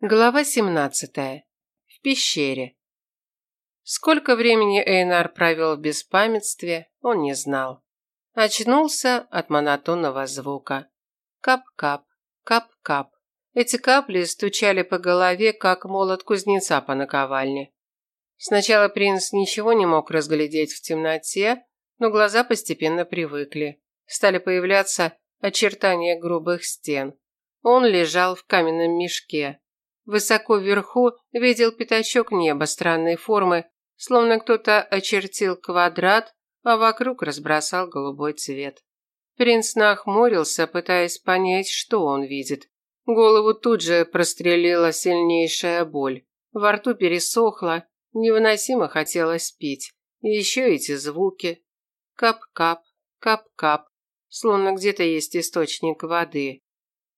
Глава 17. В пещере. Сколько времени Эйнар провел в беспамятстве, он не знал. Очнулся от монотонного звука. Кап-кап, кап-кап. Эти капли стучали по голове, как молот кузнеца по наковальне. Сначала принц ничего не мог разглядеть в темноте, но глаза постепенно привыкли. Стали появляться очертания грубых стен. Он лежал в каменном мешке. Высоко вверху видел пятачок неба странной формы, словно кто-то очертил квадрат, а вокруг разбросал голубой цвет. Принц нахмурился, пытаясь понять, что он видит. Голову тут же прострелила сильнейшая боль. Во рту пересохло, невыносимо хотелось пить. Еще эти звуки. Кап-кап, кап-кап, словно где-то есть источник воды.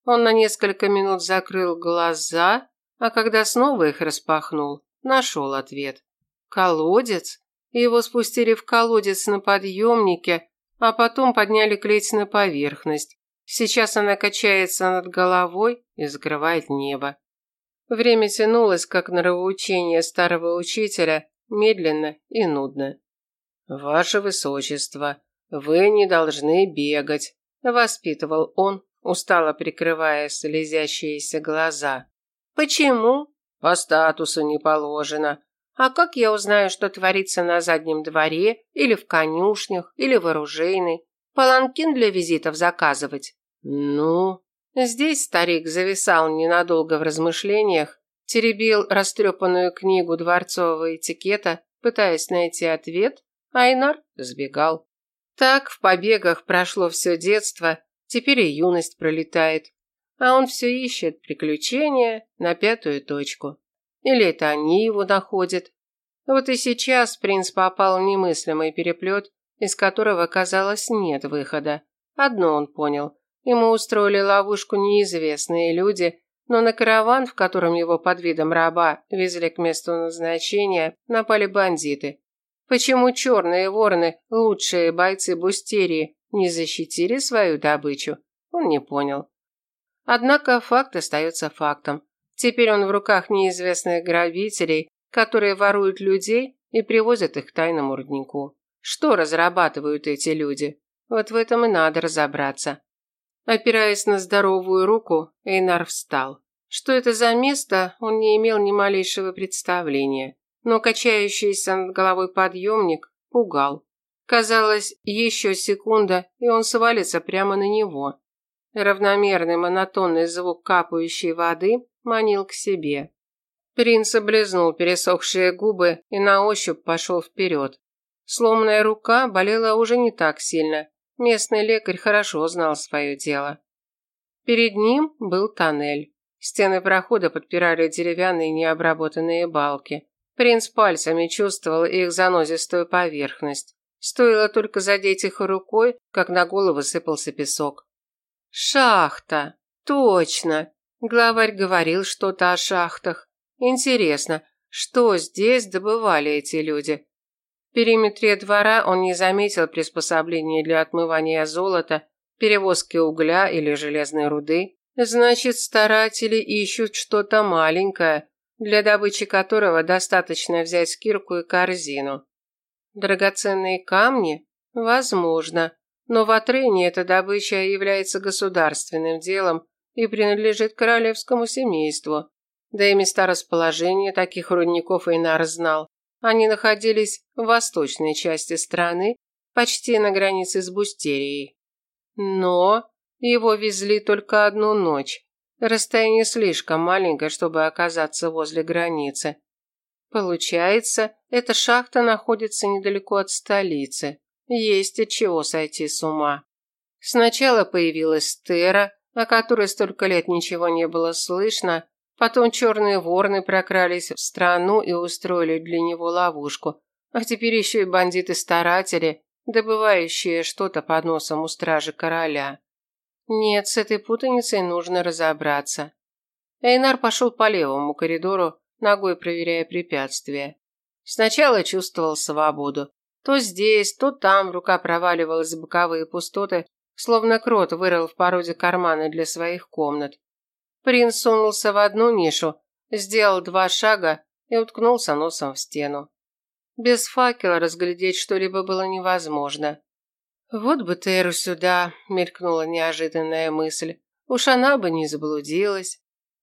Он на несколько минут закрыл глаза а когда снова их распахнул, нашел ответ. Колодец? Его спустили в колодец на подъемнике, а потом подняли клеть на поверхность. Сейчас она качается над головой и закрывает небо. Время тянулось, как нравоучение старого учителя, медленно и нудно. «Ваше Высочество, вы не должны бегать», – воспитывал он, устало прикрывая слезящиеся глаза. Почему? По статусу не положено. А как я узнаю, что творится на заднем дворе, или в конюшнях, или в оружейной? Паланкин для визитов заказывать? Ну, здесь старик зависал ненадолго в размышлениях, теребил растрепанную книгу дворцового этикета, пытаясь найти ответ, Айнар сбегал. Так в побегах прошло все детство, теперь и юность пролетает а он все ищет приключения на пятую точку. Или это они его находят. Вот и сейчас принц попал в немыслимый переплет, из которого, казалось, нет выхода. Одно он понял. Ему устроили ловушку неизвестные люди, но на караван, в котором его под видом раба везли к месту назначения, напали бандиты. Почему черные вороны, лучшие бойцы Бустерии, не защитили свою добычу, он не понял. Однако факт остается фактом. Теперь он в руках неизвестных грабителей, которые воруют людей и привозят их к тайному руднику. Что разрабатывают эти люди? Вот в этом и надо разобраться. Опираясь на здоровую руку, Эйнар встал. Что это за место, он не имел ни малейшего представления. Но качающийся над головой подъемник пугал. Казалось, еще секунда, и он свалится прямо на него. Равномерный монотонный звук капающей воды манил к себе. Принц облизнул пересохшие губы и на ощупь пошел вперед. Сломанная рука болела уже не так сильно. Местный лекарь хорошо знал свое дело. Перед ним был тоннель. Стены прохода подпирали деревянные необработанные балки. Принц пальцами чувствовал их занозистую поверхность. Стоило только задеть их рукой, как на голову сыпался песок. Шахта. Точно. Главарь говорил что-то о шахтах. Интересно, что здесь добывали эти люди? В периметре двора он не заметил приспособлений для отмывания золота, перевозки угля или железной руды. Значит, старатели ищут что-то маленькое, для добычи которого достаточно взять кирку и корзину. Драгоценные камни? Возможно. Но в Атрене эта добыча является государственным делом и принадлежит королевскому семейству. Да и места расположения таких рудников Эйнар знал. Они находились в восточной части страны, почти на границе с Бустерией. Но его везли только одну ночь. Расстояние слишком маленькое, чтобы оказаться возле границы. Получается, эта шахта находится недалеко от столицы. Есть от чего сойти с ума. Сначала появилась Тера, о которой столько лет ничего не было слышно, потом черные ворны прокрались в страну и устроили для него ловушку, а теперь еще и бандиты-старатели, добывающие что-то под носом у стражи короля. Нет, с этой путаницей нужно разобраться. Эйнар пошел по левому коридору, ногой проверяя препятствия. Сначала чувствовал свободу, то здесь, то там рука проваливалась в боковые пустоты, словно крот вырыл в породе карманы для своих комнат. Принц сунулся в одну нишу, сделал два шага и уткнулся носом в стену. Без факела разглядеть что-либо было невозможно. «Вот бы Теру сюда», – мелькнула неожиданная мысль. Уж она бы не заблудилась.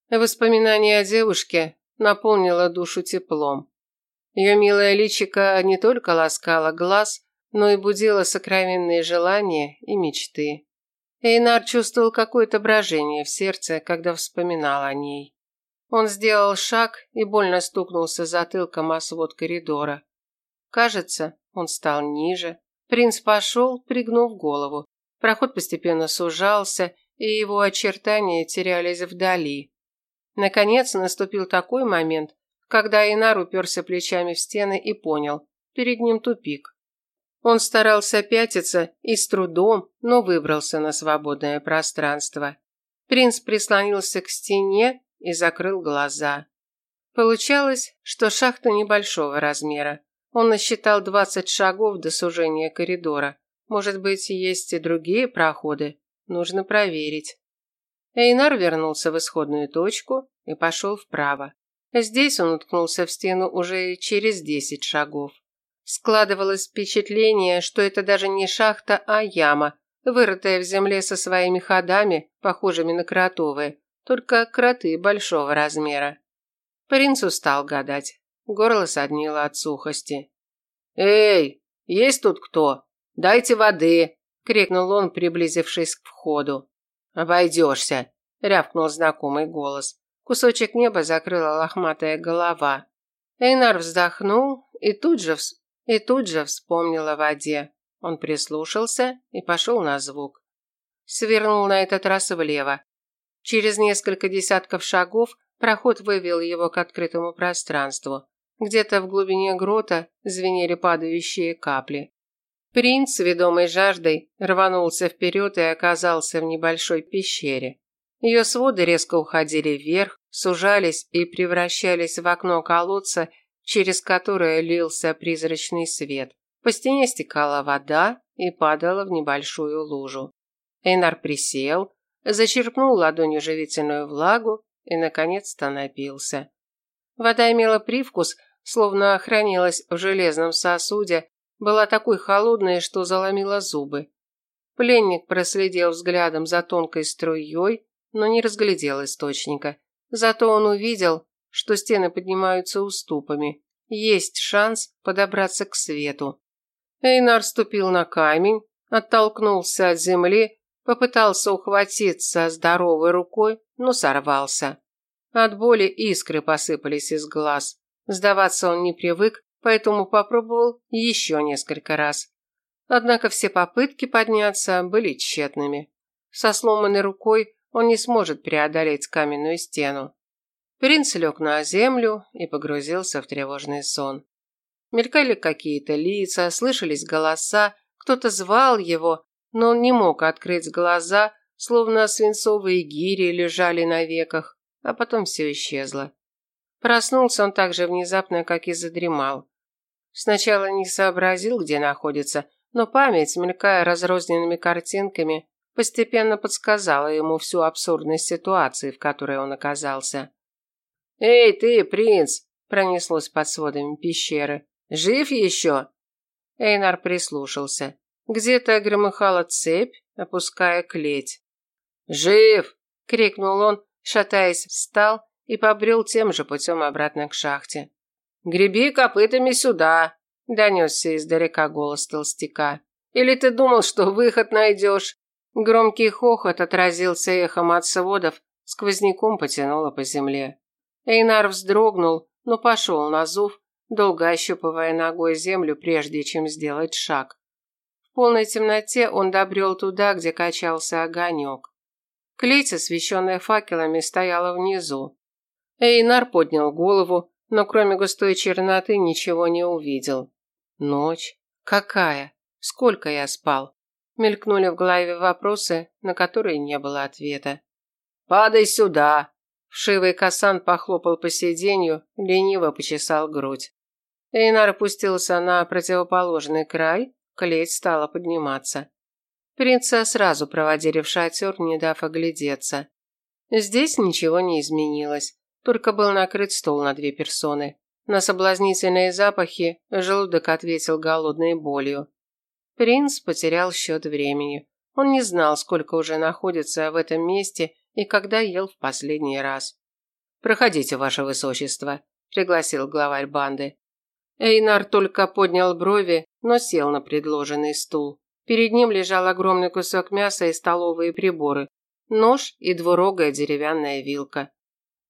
Воспоминание о девушке наполнило душу теплом. Ее милое личико не только ласкало глаз, но и будило сокровенные желания и мечты. Эйнар чувствовал какое-то брожение в сердце, когда вспоминал о ней. Он сделал шаг и больно стукнулся затылком о свод коридора. Кажется, он стал ниже. Принц пошел, пригнув голову. Проход постепенно сужался, и его очертания терялись вдали. Наконец наступил такой момент, когда Инар уперся плечами в стены и понял – перед ним тупик. Он старался пятиться и с трудом, но выбрался на свободное пространство. Принц прислонился к стене и закрыл глаза. Получалось, что шахта небольшого размера. Он насчитал 20 шагов до сужения коридора. Может быть, есть и другие проходы? Нужно проверить. Эйнар вернулся в исходную точку и пошел вправо. Здесь он уткнулся в стену уже через 10 шагов. Складывалось впечатление, что это даже не шахта, а яма, вырытая в земле со своими ходами, похожими на кротовые, только кроты большого размера. Принц устал гадать. Горло соднило от сухости. «Эй, есть тут кто? Дайте воды!» – крикнул он, приблизившись к входу. «Обойдешься!» – рявкнул знакомый голос. Кусочек неба закрыла лохматая голова. Эйнар вздохнул и тут же и тут же вспомнил о воде. Он прислушался и пошел на звук. Свернул на этот раз влево. Через несколько десятков шагов проход вывел его к открытому пространству. Где-то в глубине грота звенели падающие капли. Принц, ведомый жаждой, рванулся вперед и оказался в небольшой пещере. Ее своды резко уходили вверх, сужались и превращались в окно колодца через которое лился призрачный свет. По стене стекала вода и падала в небольшую лужу. Эйнар присел, зачерпнул ладонью живительную влагу и, наконец-то, напился. Вода имела привкус, словно хранилась в железном сосуде, была такой холодной, что заломила зубы. Пленник проследил взглядом за тонкой струей, но не разглядел источника. Зато он увидел, что стены поднимаются уступами. Есть шанс подобраться к свету. Эйнар ступил на камень, оттолкнулся от земли, попытался ухватиться здоровой рукой, но сорвался. От боли искры посыпались из глаз. Сдаваться он не привык, поэтому попробовал еще несколько раз. Однако все попытки подняться были тщетными. Со сломанной рукой он не сможет преодолеть каменную стену. Принц лег на землю и погрузился в тревожный сон. Мелькали какие-то лица, слышались голоса, кто-то звал его, но он не мог открыть глаза, словно свинцовые гири лежали на веках, а потом все исчезло. Проснулся он так же внезапно, как и задремал. Сначала не сообразил, где находится, но память, мелькая разрозненными картинками, постепенно подсказала ему всю абсурдность ситуации, в которой он оказался. «Эй, ты, принц!» – пронеслось под сводами пещеры. «Жив еще?» Эйнар прислушался. Где-то громыхала цепь, опуская клеть. «Жив!» – крикнул он, шатаясь, встал и побрел тем же путем обратно к шахте. «Греби копытами сюда!» – донесся издалека голос толстяка. «Или ты думал, что выход найдешь?» Громкий хохот отразился эхом от сводов, сквозняком потянуло по земле. Эйнар вздрогнул, но пошел на зов, долго ощупывая ногой землю, прежде чем сделать шаг. В полной темноте он добрел туда, где качался огонек. Клеть, освещенная факелами, стояла внизу. Эйнар поднял голову, но кроме густой черноты ничего не увидел. Ночь? Какая? Сколько я спал? Мелькнули в голове вопросы, на которые не было ответа. «Падай сюда!» Вшивый касан похлопал по сиденью, лениво почесал грудь. Эйнар опустился на противоположный край, клеть стала подниматься. Принца сразу проводили в шатер, не дав оглядеться. Здесь ничего не изменилось. только был накрыт стол на две персоны. На соблазнительные запахи желудок ответил голодной болью. Принц потерял счет времени. Он не знал, сколько уже находится в этом месте и когда ел в последний раз. «Проходите, ваше высочество», – пригласил главарь банды. Эйнар только поднял брови, но сел на предложенный стул. Перед ним лежал огромный кусок мяса и столовые приборы, нож и двурогая деревянная вилка.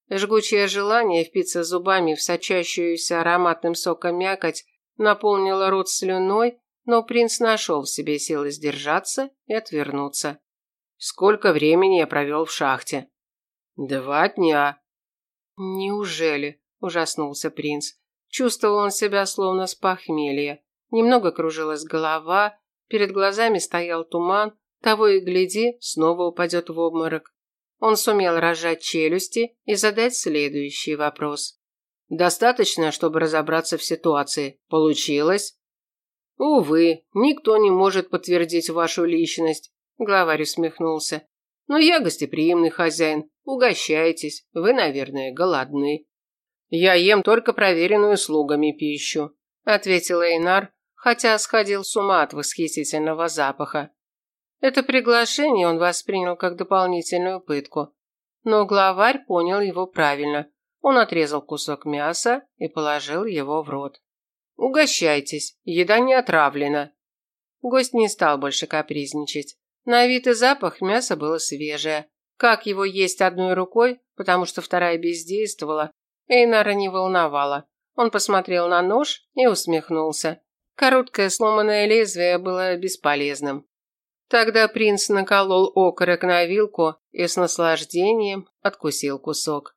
Жгучее желание впиться зубами в сочащуюся ароматным соком мякоть наполнило рот слюной, но принц нашел в себе силы сдержаться и отвернуться. «Сколько времени я провел в шахте?» «Два дня». «Неужели?» – ужаснулся принц. Чувствовал он себя словно с похмелья. Немного кружилась голова, перед глазами стоял туман, того и гляди, снова упадет в обморок. Он сумел разжать челюсти и задать следующий вопрос. «Достаточно, чтобы разобраться в ситуации. Получилось?» «Увы, никто не может подтвердить вашу личность», – главарь усмехнулся. «Но я гостеприимный хозяин. Угощайтесь. Вы, наверное, голодны». «Я ем только проверенную слугами пищу», – ответил Эйнар, хотя сходил с ума от восхитительного запаха. Это приглашение он воспринял как дополнительную пытку. Но главарь понял его правильно. Он отрезал кусок мяса и положил его в рот. «Угощайтесь, еда не отравлена». Гость не стал больше капризничать. На вид и запах мясо было свежее. Как его есть одной рукой, потому что вторая бездействовала, Эйнара не волновало. Он посмотрел на нож и усмехнулся. Короткое сломанное лезвие было бесполезным. Тогда принц наколол окорок на вилку и с наслаждением откусил кусок.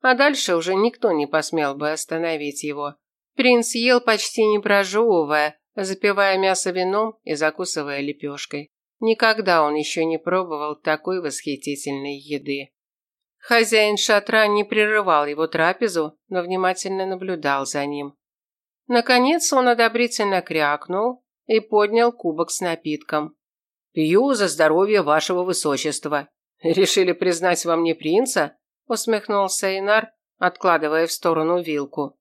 А дальше уже никто не посмел бы остановить его. Принц ел почти не прожевывая, запивая мясо вином и закусывая лепешкой. Никогда он еще не пробовал такой восхитительной еды. Хозяин шатра не прерывал его трапезу, но внимательно наблюдал за ним. Наконец он одобрительно крякнул и поднял кубок с напитком. «Пью за здоровье вашего высочества. Решили признать во мне принца?» усмехнулся Инар, откладывая в сторону вилку.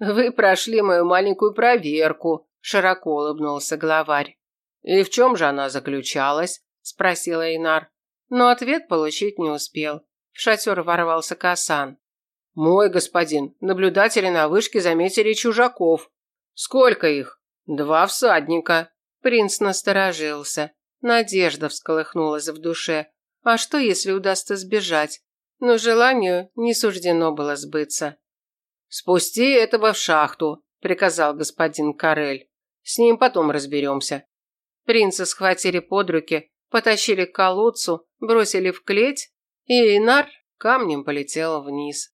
«Вы прошли мою маленькую проверку», широко улыбнулся главарь. «И в чем же она заключалась?» спросил Инар, но ответ получить не успел. В шатер ворвался Касан. «Мой господин, наблюдатели на вышке заметили чужаков. Сколько их?» «Два всадника». Принц насторожился. Надежда всколыхнулась в душе. А что, если удастся сбежать? Но желанию не суждено было сбыться. «Спусти этого в шахту», – приказал господин Карель. «С ним потом разберемся». Принца схватили под руки, потащили к колодцу, бросили в клеть, и Инар камнем полетел вниз.